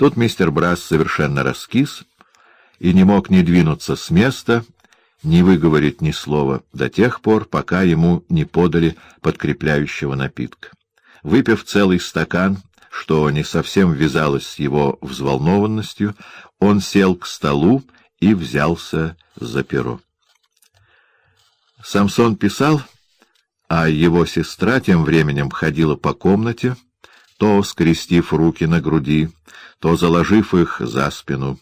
Тут мистер Брас совершенно раскис и не мог ни двинуться с места, ни выговорить ни слова до тех пор, пока ему не подали подкрепляющего напитка. Выпив целый стакан, что не совсем вязалось с его взволнованностью, он сел к столу и взялся за перо. Самсон писал, а его сестра тем временем ходила по комнате, то скрестив руки на груди, то заложив их за спину.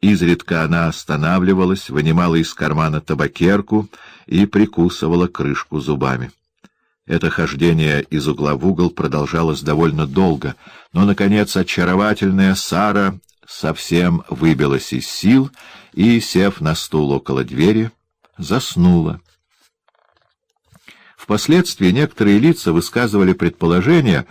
Изредка она останавливалась, вынимала из кармана табакерку и прикусывала крышку зубами. Это хождение из угла в угол продолжалось довольно долго, но, наконец, очаровательная Сара совсем выбилась из сил и, сев на стул около двери, заснула. Впоследствии некоторые лица высказывали предположение,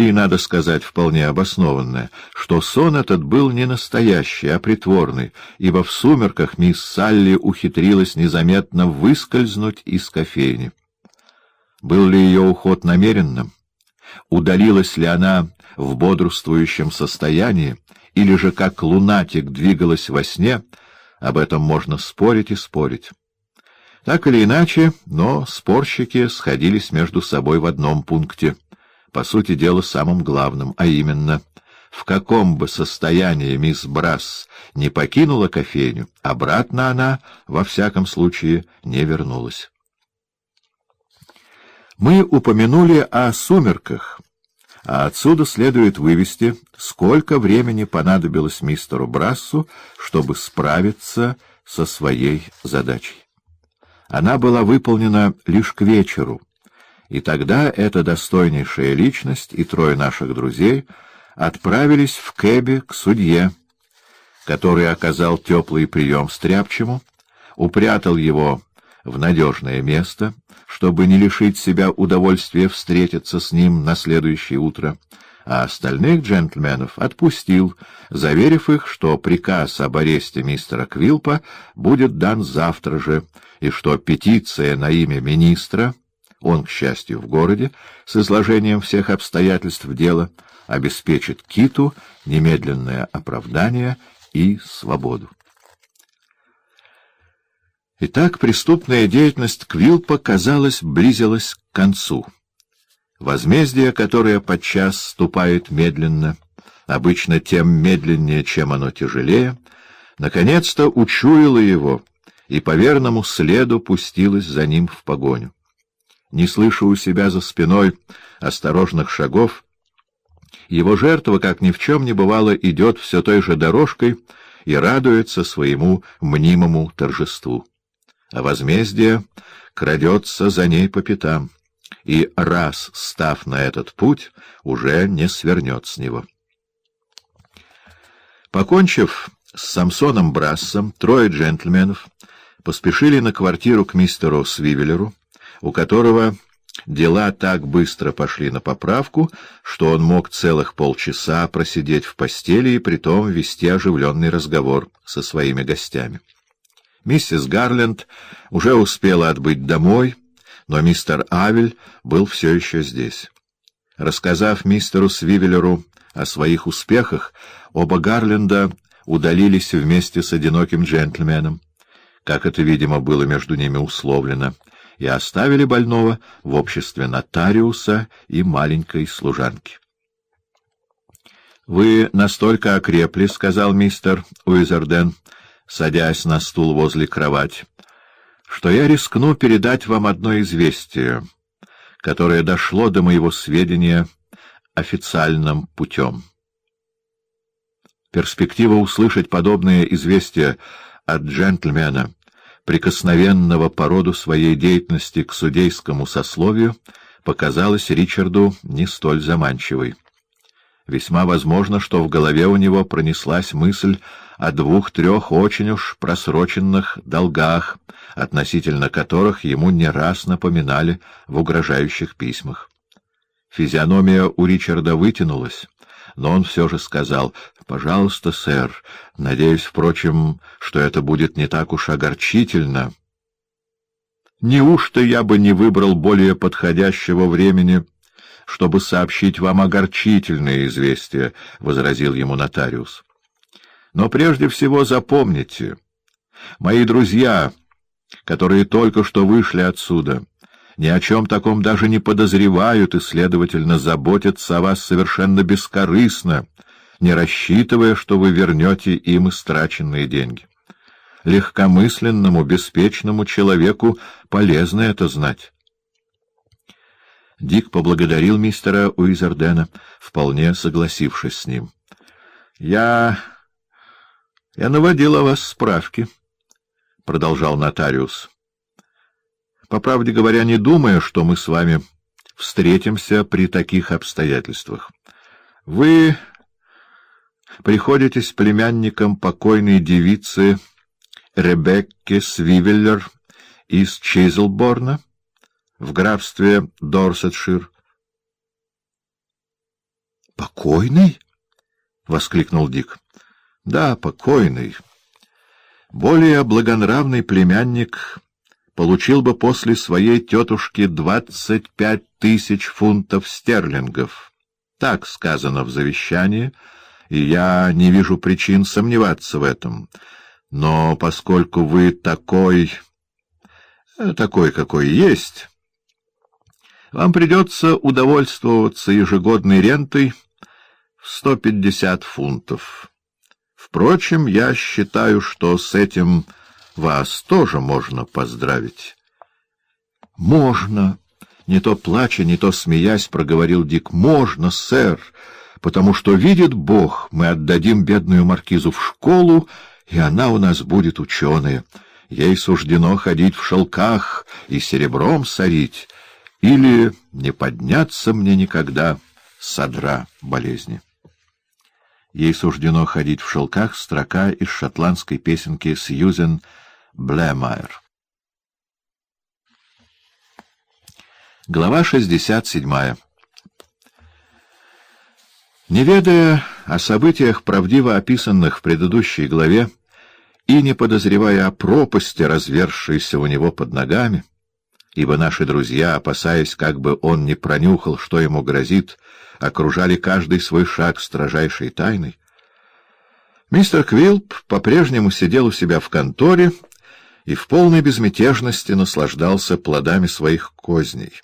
и, надо сказать, вполне обоснованное, что сон этот был не настоящий, а притворный, ибо в сумерках мисс Салли ухитрилась незаметно выскользнуть из кофейни. Был ли ее уход намеренным? Удалилась ли она в бодрствующем состоянии, или же как лунатик двигалась во сне, об этом можно спорить и спорить. Так или иначе, но спорщики сходились между собой в одном пункте, по сути дела самым главным, а именно, в каком бы состоянии мисс Брас не покинула кофейню, обратно она, во всяком случае, не вернулась. Мы упомянули о сумерках, а отсюда следует вывести, сколько времени понадобилось мистеру Брассу, чтобы справиться со своей задачей. Она была выполнена лишь к вечеру, и тогда эта достойнейшая личность и трое наших друзей отправились в кэбе к судье, который оказал теплый прием стряпчему, упрятал его в надежное место, чтобы не лишить себя удовольствия встретиться с ним на следующее утро, а остальных джентльменов отпустил, заверив их, что приказ об аресте мистера Квилпа будет дан завтра же, и что петиция на имя министра, он, к счастью, в городе, с изложением всех обстоятельств дела, обеспечит Киту немедленное оправдание и свободу. Итак, преступная деятельность Квилпа, казалось, близилась к концу. Возмездие, которое подчас ступает медленно, обычно тем медленнее, чем оно тяжелее, наконец-то учуяло его и по верному следу пустилась за ним в погоню. Не слыша у себя за спиной осторожных шагов, его жертва, как ни в чем не бывало, идет все той же дорожкой и радуется своему мнимому торжеству. А возмездие крадется за ней по пятам, и раз став на этот путь, уже не свернет с него. Покончив с Самсоном Брассом, трое джентльменов поспешили на квартиру к мистеру Свивелеру, у которого дела так быстро пошли на поправку, что он мог целых полчаса просидеть в постели и притом вести оживленный разговор со своими гостями. Миссис Гарленд уже успела отбыть домой, но мистер Авель был все еще здесь. Рассказав мистеру Свивелеру о своих успехах, оба Гарленда удалились вместе с одиноким джентльменом как это, видимо, было между ними условлено, и оставили больного в обществе нотариуса и маленькой служанки. «Вы настолько окрепли, — сказал мистер Уизерден, садясь на стул возле кровати, — что я рискну передать вам одно известие, которое дошло до моего сведения официальным путем. Перспектива услышать подобное известие от джентльмена, прикосновенного по роду своей деятельности к судейскому сословию, показалась Ричарду не столь заманчивой. Весьма возможно, что в голове у него пронеслась мысль о двух-трех очень уж просроченных долгах, относительно которых ему не раз напоминали в угрожающих письмах. Физиономия у Ричарда вытянулась, но он все же сказал, «Пожалуйста, сэр, надеюсь, впрочем, что это будет не так уж огорчительно». «Неужто я бы не выбрал более подходящего времени, чтобы сообщить вам огорчительное известие, — возразил ему нотариус. — Но прежде всего запомните, мои друзья, которые только что вышли отсюда, ни о чем таком даже не подозревают и, следовательно, заботятся о вас совершенно бескорыстно, не рассчитывая, что вы вернете им истраченные деньги. Легкомысленному, беспечному человеку полезно это знать. Дик поблагодарил мистера Уизердена, вполне согласившись с ним. — Я... я наводил о вас справки, — продолжал нотариус. — По правде говоря, не думая, что мы с вами встретимся при таких обстоятельствах. Вы приходитесь племянником покойной девицы Ребекки Свивеллер из Чизлборна, в графстве Дорсетшир. «Покойный?» — воскликнул Дик. «Да, покойный. Более благонравный племянник получил бы после своей тетушки двадцать пять тысяч фунтов стерлингов. Так сказано в завещании, и я не вижу причин сомневаться в этом. Но поскольку вы такой... такой, какой есть...» вам придется удовольствоваться ежегодной рентой в 150 фунтов. Впрочем, я считаю, что с этим вас тоже можно поздравить. — Можно! — не то плача, не то смеясь, проговорил Дик. — Можно, сэр, потому что, видит Бог, мы отдадим бедную маркизу в школу, и она у нас будет ученая. Ей суждено ходить в шелках и серебром сорить, или не подняться мне никогда содра болезни. Ей суждено ходить в шелках строка из шотландской песенки Сьюзен Блэмайер. Глава 67 Не ведая о событиях, правдиво описанных в предыдущей главе, и не подозревая о пропасти, развершейся у него под ногами, ибо наши друзья, опасаясь, как бы он не пронюхал, что ему грозит, окружали каждый свой шаг строжайшей тайной. Мистер Квилп по-прежнему сидел у себя в конторе и в полной безмятежности наслаждался плодами своих козней.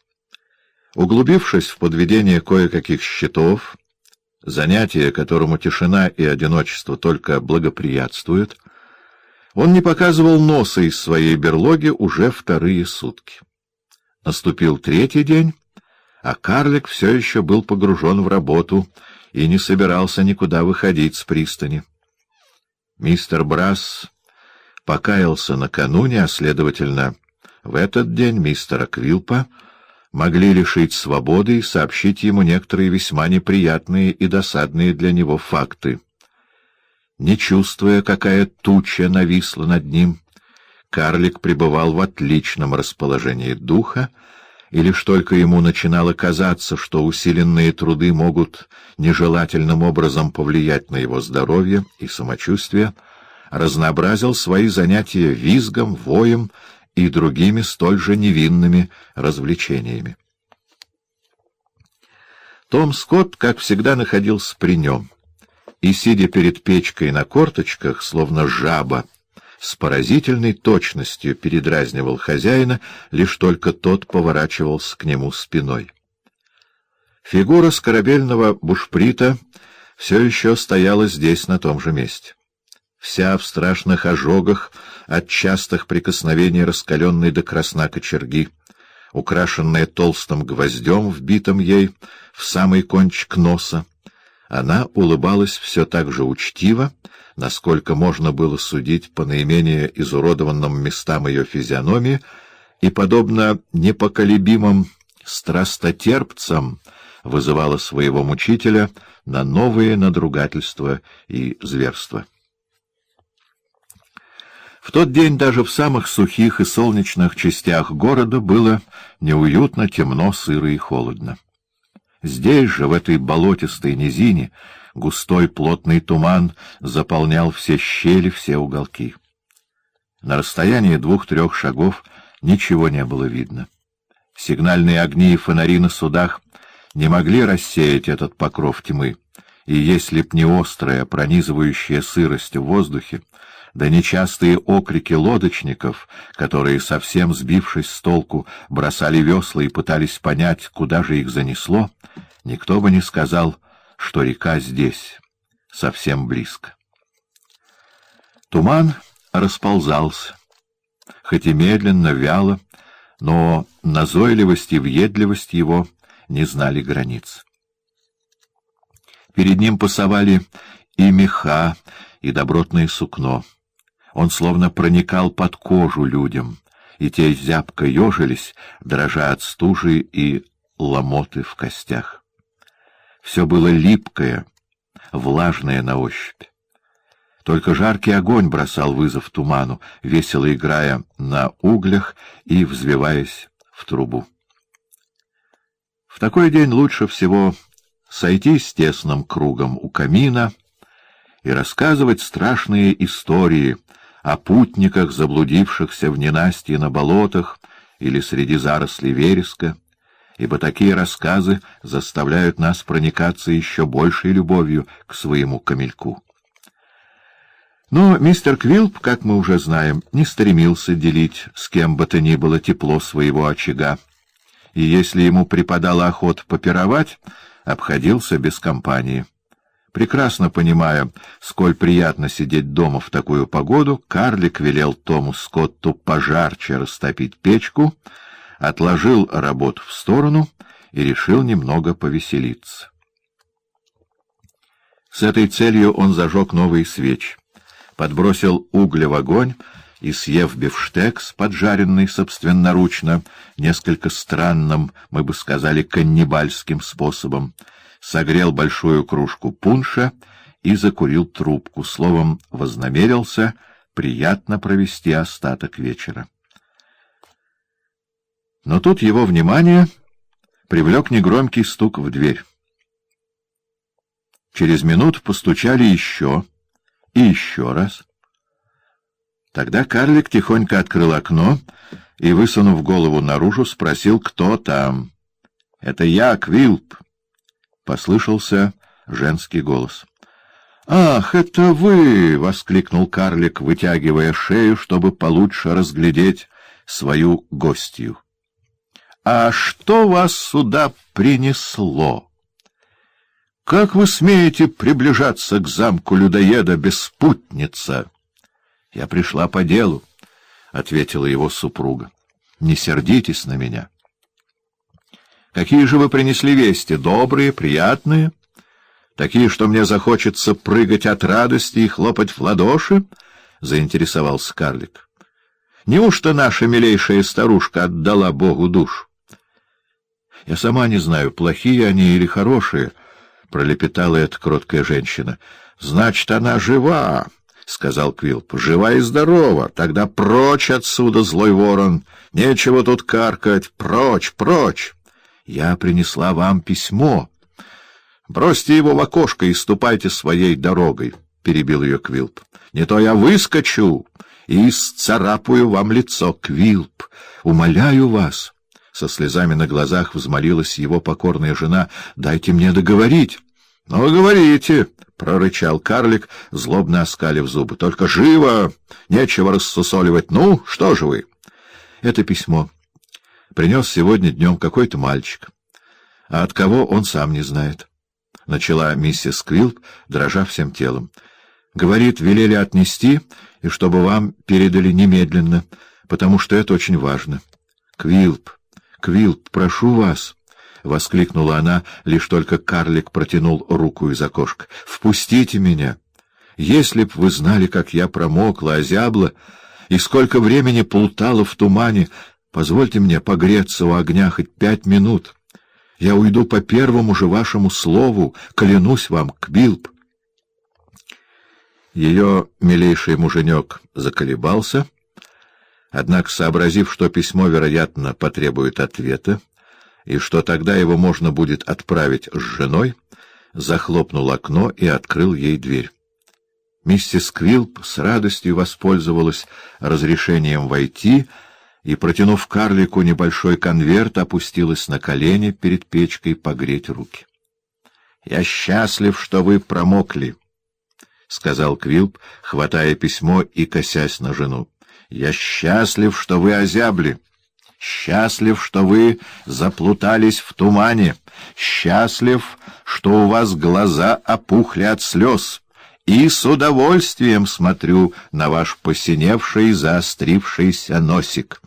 Углубившись в подведение кое-каких счетов, занятие, которому тишина и одиночество только благоприятствуют, он не показывал носа из своей берлоги уже вторые сутки. Наступил третий день, а карлик все еще был погружен в работу и не собирался никуда выходить с пристани. Мистер Брас покаялся накануне, а, следовательно, в этот день мистера Квилпа могли лишить свободы и сообщить ему некоторые весьма неприятные и досадные для него факты. Не чувствуя, какая туча нависла над ним, карлик пребывал в отличном расположении духа, и лишь только ему начинало казаться, что усиленные труды могут нежелательным образом повлиять на его здоровье и самочувствие, разнообразил свои занятия визгом, воем и другими столь же невинными развлечениями. Том Скотт, как всегда, находился при нем, и, сидя перед печкой на корточках, словно жаба, с поразительной точностью передразнивал хозяина, лишь только тот поворачивался к нему спиной. Фигура с корабельного бушприта все еще стояла здесь, на том же месте. Вся в страшных ожогах от частых прикосновений раскаленной до красна кочерги, украшенная толстым гвоздем, вбитым ей в самый кончик носа, она улыбалась все так же учтиво, насколько можно было судить по наименее изуродованным местам ее физиономии, и, подобно непоколебимым страстотерпцам, вызывала своего мучителя на новые надругательства и зверства. В тот день даже в самых сухих и солнечных частях города было неуютно, темно, сыро и холодно. Здесь же, в этой болотистой низине, густой плотный туман заполнял все щели, все уголки. На расстоянии двух-трех шагов ничего не было видно. Сигнальные огни и фонари на судах не могли рассеять этот покров тьмы, и если б не острая, пронизывающая сырость в воздухе, да нечастые окрики лодочников, которые, совсем сбившись с толку, бросали весла и пытались понять, куда же их занесло, никто бы не сказал, что река здесь, совсем близко. Туман расползался, хоть и медленно, вяло, но назойливость и въедливость его не знали границ. Перед ним пасовали и меха, и добротное сукно. Он словно проникал под кожу людям, и те зябко ежились, дрожа от стужи и ломоты в костях. Все было липкое, влажное на ощупь. Только жаркий огонь бросал вызов туману, весело играя на углях и взвиваясь в трубу. В такой день лучше всего сойтись тесным кругом у камина и рассказывать страшные истории о путниках, заблудившихся в ненастье на болотах или среди зарослей вереска, ибо такие рассказы заставляют нас проникаться еще большей любовью к своему камельку. Но мистер Квилп, как мы уже знаем, не стремился делить с кем бы то ни было тепло своего очага, и если ему припадала охота попировать, обходился без компании. Прекрасно понимая, сколь приятно сидеть дома в такую погоду, карлик велел Тому Скотту пожарче растопить печку, отложил работу в сторону и решил немного повеселиться. С этой целью он зажег новые свечи, подбросил угля в огонь и, съев бифштекс, поджаренный собственноручно, несколько странным, мы бы сказали, каннибальским способом, согрел большую кружку пунша и закурил трубку, словом, вознамерился приятно провести остаток вечера. Но тут его внимание привлек негромкий стук в дверь. Через минуту постучали еще и еще раз — Тогда карлик тихонько открыл окно и, высунув голову наружу, спросил, кто там. — Это я, Квилп. Послышался женский голос. — Ах, это вы! — воскликнул карлик, вытягивая шею, чтобы получше разглядеть свою гостью. — А что вас сюда принесло? — Как вы смеете приближаться к замку людоеда без спутница? —— Я пришла по делу, — ответила его супруга. — Не сердитесь на меня. — Какие же вы принесли вести? Добрые, приятные? Такие, что мне захочется прыгать от радости и хлопать в ладоши? — заинтересовался карлик. — Неужто наша милейшая старушка отдала Богу душу? — Я сама не знаю, плохие они или хорошие, — пролепетала эта кроткая женщина. — Значит, она жива! — сказал Квилп. — Жива и здорова. Тогда прочь отсюда, злой ворон. Нечего тут каркать. Прочь, прочь. Я принесла вам письмо. — Бросьте его в окошко и ступайте своей дорогой, — перебил ее Квилп. — Не то я выскочу и сцарапаю вам лицо. Квилп, умоляю вас. Со слезами на глазах взмолилась его покорная жена. — Дайте мне договорить. — Ну, говорите, — прорычал карлик, злобно оскалив зубы. — Только живо! Нечего рассусоливать. Ну, что же вы? — Это письмо. Принес сегодня днем какой-то мальчик. А от кого он сам не знает. Начала миссис Квилп, дрожа всем телом. Говорит, велели отнести, и чтобы вам передали немедленно, потому что это очень важно. Квилп, Квилп, прошу вас. — воскликнула она, лишь только карлик протянул руку из окошка. — Впустите меня! Если б вы знали, как я промокла, озябла, и сколько времени плутала в тумане, позвольте мне погреться у огня хоть пять минут. Я уйду по первому же вашему слову, клянусь вам, Кбилб. Ее милейший муженек заколебался, однако, сообразив, что письмо, вероятно, потребует ответа, и что тогда его можно будет отправить с женой, захлопнул окно и открыл ей дверь. Миссис Квилп с радостью воспользовалась разрешением войти и, протянув карлику небольшой конверт, опустилась на колени перед печкой погреть руки. — Я счастлив, что вы промокли, — сказал Квилп, хватая письмо и косясь на жену. — Я счастлив, что вы озябли. Счастлив, что вы заплутались в тумане. Счастлив, что у вас глаза опухли от слез и с удовольствием смотрю на ваш посиневший, заострившийся носик.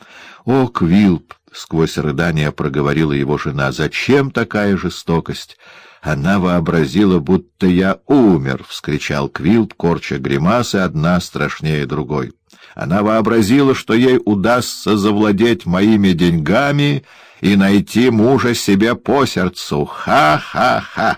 О, Квилп! — сквозь рыдания проговорила его жена. — Зачем такая жестокость? Она вообразила, будто я умер, — вскричал Квилп, корча гримасы, одна страшнее другой. Она вообразила, что ей удастся завладеть моими деньгами и найти мужа себе по сердцу. Ха-ха-ха!